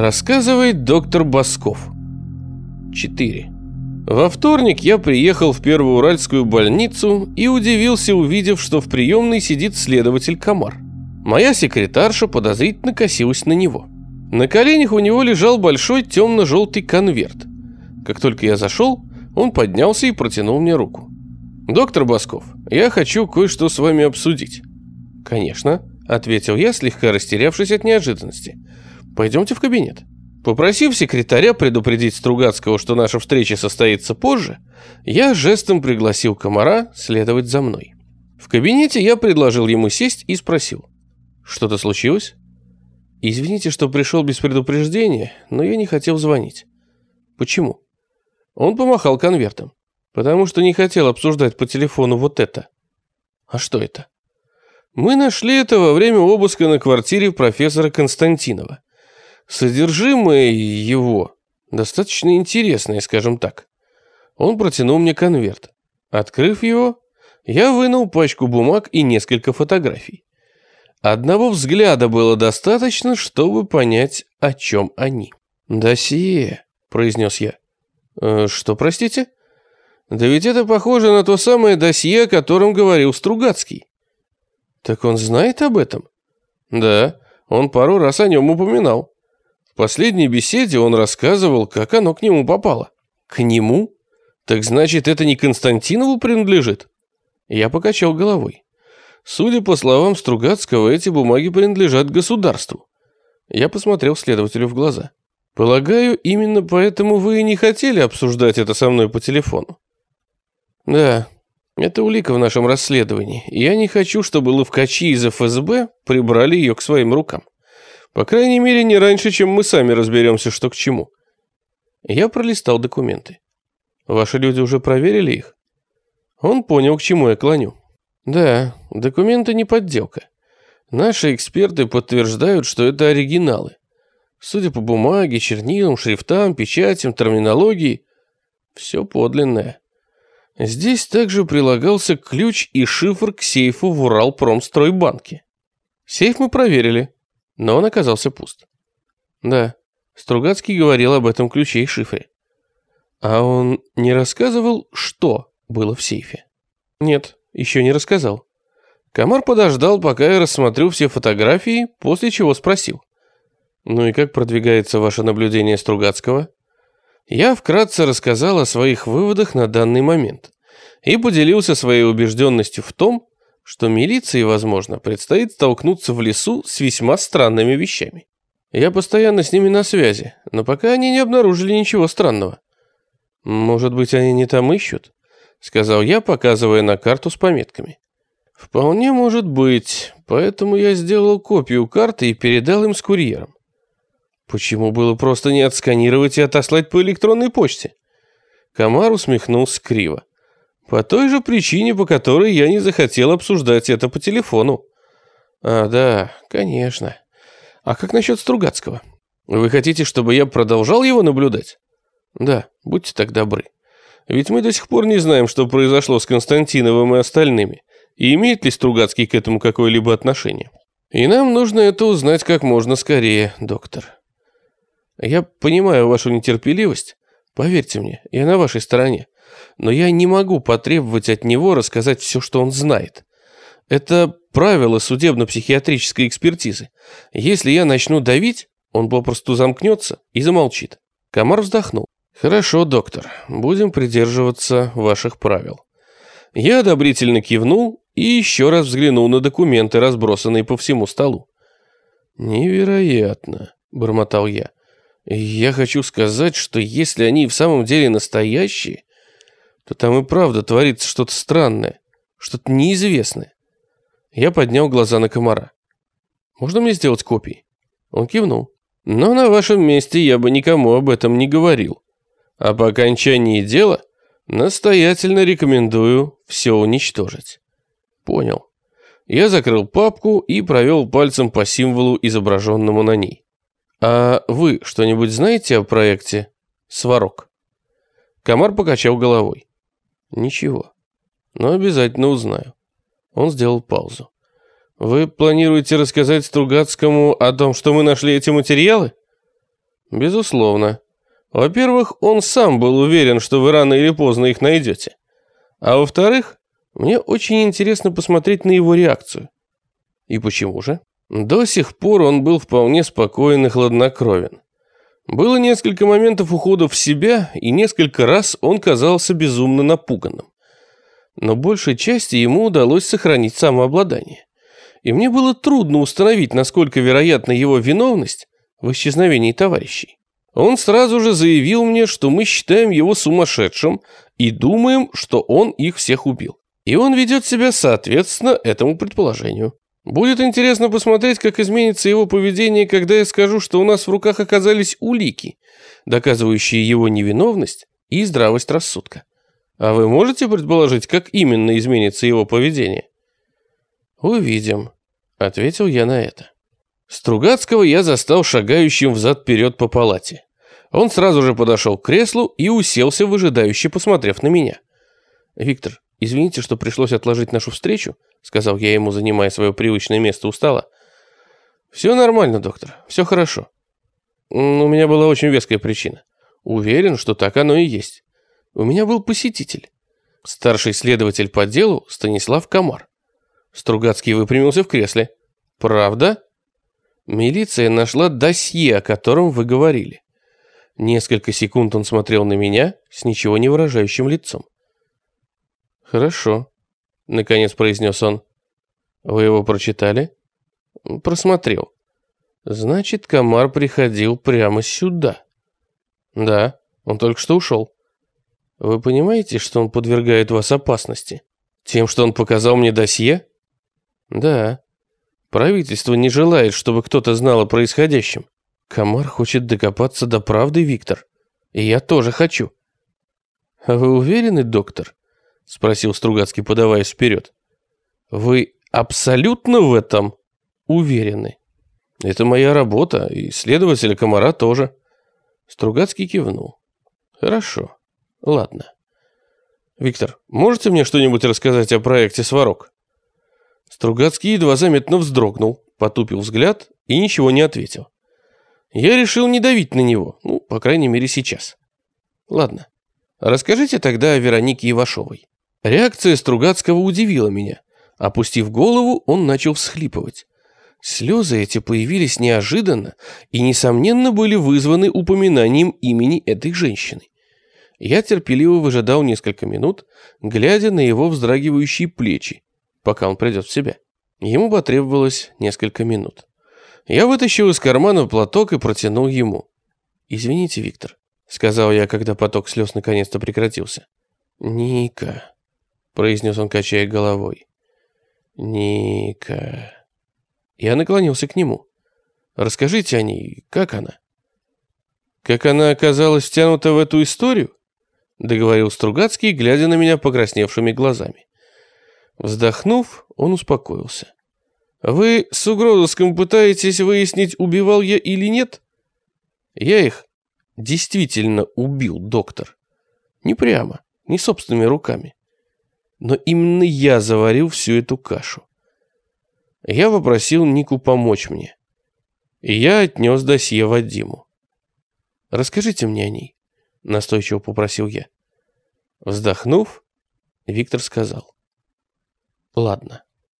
Рассказывает доктор Басков. 4. Во вторник я приехал в Первоуральскую больницу и удивился, увидев, что в приемной сидит следователь Комар. Моя секретарша подозрительно косилась на него. На коленях у него лежал большой темно-желтый конверт. Как только я зашел, он поднялся и протянул мне руку. «Доктор Басков, я хочу кое-что с вами обсудить». «Конечно», — ответил я, слегка растерявшись от неожиданности. «Пойдемте в кабинет». Попросив секретаря предупредить Стругацкого, что наша встреча состоится позже, я жестом пригласил комара следовать за мной. В кабинете я предложил ему сесть и спросил. «Что-то случилось?» «Извините, что пришел без предупреждения, но я не хотел звонить». «Почему?» Он помахал конвертом. «Потому что не хотел обсуждать по телефону вот это». «А что это?» «Мы нашли это во время обыска на квартире профессора Константинова. Содержимое его достаточно интересное, скажем так. Он протянул мне конверт. Открыв его, я вынул пачку бумаг и несколько фотографий. Одного взгляда было достаточно, чтобы понять, о чем они. «Досье», — произнес я. «Э, «Что, простите?» «Да ведь это похоже на то самое досье, о котором говорил Стругацкий». «Так он знает об этом?» «Да, он пару раз о нем упоминал». Последней беседе он рассказывал, как оно к нему попало. К нему? Так значит, это не Константинову принадлежит? Я покачал головой. Судя по словам Стругацкого, эти бумаги принадлежат государству. Я посмотрел следователю в глаза. Полагаю, именно поэтому вы и не хотели обсуждать это со мной по телефону. Да, это улика в нашем расследовании. Я не хочу, чтобы ловкачи из ФСБ прибрали ее к своим рукам. По крайней мере, не раньше, чем мы сами разберемся, что к чему. Я пролистал документы. Ваши люди уже проверили их? Он понял, к чему я клоню. Да, документы не подделка. Наши эксперты подтверждают, что это оригиналы. Судя по бумаге, чернилам, шрифтам, печатям, терминологии, все подлинное. Здесь также прилагался ключ и шифр к сейфу в Уралпромстройбанке. Сейф мы проверили но он оказался пуст. Да, Стругацкий говорил об этом ключе и шифре. А он не рассказывал, что было в сейфе? Нет, еще не рассказал. Комар подождал, пока я рассмотрю все фотографии, после чего спросил. «Ну и как продвигается ваше наблюдение Стругацкого?» Я вкратце рассказал о своих выводах на данный момент и поделился своей убежденностью в том, что милиции, возможно, предстоит столкнуться в лесу с весьма странными вещами. Я постоянно с ними на связи, но пока они не обнаружили ничего странного. Может быть, они не там ищут? Сказал я, показывая на карту с пометками. Вполне может быть, поэтому я сделал копию карты и передал им с курьером. Почему было просто не отсканировать и отослать по электронной почте? Комар усмехнулся криво. По той же причине, по которой я не захотел обсуждать это по телефону. А, да, конечно. А как насчет Стругацкого? Вы хотите, чтобы я продолжал его наблюдать? Да, будьте так добры. Ведь мы до сих пор не знаем, что произошло с Константиновым и остальными, и имеет ли Стругацкий к этому какое-либо отношение. И нам нужно это узнать как можно скорее, доктор. Я понимаю вашу нетерпеливость. Поверьте мне, я на вашей стороне но я не могу потребовать от него рассказать все, что он знает. Это правило судебно-психиатрической экспертизы. Если я начну давить, он попросту замкнется и замолчит. Комар вздохнул. «Хорошо, доктор, будем придерживаться ваших правил». Я одобрительно кивнул и еще раз взглянул на документы, разбросанные по всему столу. «Невероятно», — бормотал я. «Я хочу сказать, что если они в самом деле настоящие, то там и правда творится что-то странное, что-то неизвестное. Я поднял глаза на комара. «Можно мне сделать копии?» Он кивнул. «Но на вашем месте я бы никому об этом не говорил. А по окончании дела настоятельно рекомендую все уничтожить». «Понял». Я закрыл папку и провел пальцем по символу, изображенному на ней. «А вы что-нибудь знаете о проекте «Сварог»?» Комар покачал головой. Ничего. Но обязательно узнаю. Он сделал паузу. Вы планируете рассказать Стругацкому о том, что мы нашли эти материалы? Безусловно. Во-первых, он сам был уверен, что вы рано или поздно их найдете. А во-вторых, мне очень интересно посмотреть на его реакцию. И почему же? До сих пор он был вполне спокоен и хладнокровен. Было несколько моментов ухода в себя, и несколько раз он казался безумно напуганным. Но большей части ему удалось сохранить самообладание. И мне было трудно установить, насколько вероятна его виновность в исчезновении товарищей. Он сразу же заявил мне, что мы считаем его сумасшедшим и думаем, что он их всех убил. И он ведет себя соответственно этому предположению. Будет интересно посмотреть, как изменится его поведение, когда я скажу, что у нас в руках оказались улики, доказывающие его невиновность и здравость рассудка. А вы можете предположить, как именно изменится его поведение? Увидим, ответил я на это. Стругацкого я застал шагающим взад-вперед по палате. Он сразу же подошел к креслу и уселся, выжидающе посмотрев на меня. «Виктор, извините, что пришлось отложить нашу встречу», сказал я ему, занимая свое привычное место у стола. «Все нормально, доктор, все хорошо. У меня была очень веская причина. Уверен, что так оно и есть. У меня был посетитель. Старший следователь по делу Станислав Комар. Стругацкий выпрямился в кресле. «Правда?» Милиция нашла досье, о котором вы говорили. Несколько секунд он смотрел на меня с ничего не выражающим лицом. Хорошо, наконец произнес он. Вы его прочитали? Просмотрел. Значит, комар приходил прямо сюда. Да, он только что ушел. Вы понимаете, что он подвергает вас опасности? Тем, что он показал мне досье? Да. Правительство не желает, чтобы кто-то знал о происходящем. Комар хочет докопаться до правды, Виктор. И я тоже хочу. А вы уверены, доктор? Спросил Стругацкий, подаваясь вперед. Вы абсолютно в этом уверены? Это моя работа, и следователя Комара тоже. Стругацкий кивнул. Хорошо, ладно. Виктор, можете мне что-нибудь рассказать о проекте «Сварог»? Стругацкий едва заметно вздрогнул, потупил взгляд и ничего не ответил. Я решил не давить на него, ну, по крайней мере, сейчас. Ладно, расскажите тогда о Веронике Ивашовой. Реакция Стругацкого удивила меня. Опустив голову, он начал всхлипывать. Слезы эти появились неожиданно и, несомненно, были вызваны упоминанием имени этой женщины. Я терпеливо выжидал несколько минут, глядя на его вздрагивающие плечи, пока он придет в себя. Ему потребовалось несколько минут. Я вытащил из кармана платок и протянул ему. «Извините, Виктор», — сказал я, когда поток слез наконец-то прекратился. «Ника», — произнес он, качая головой. «Ника». Я наклонился к нему. «Расскажите о ней, как она?» «Как она оказалась втянута в эту историю?» — договорил Стругацкий, глядя на меня покрасневшими глазами. Вздохнув, он успокоился. «Вы с угрозыском пытаетесь выяснить, убивал я или нет?» «Я их действительно убил, доктор. Не прямо, не собственными руками. Но именно я заварил всю эту кашу. Я попросил Нику помочь мне. И я отнес досье Вадиму. «Расскажите мне о ней», — настойчиво попросил я. Вздохнув, Виктор сказал. Ладно.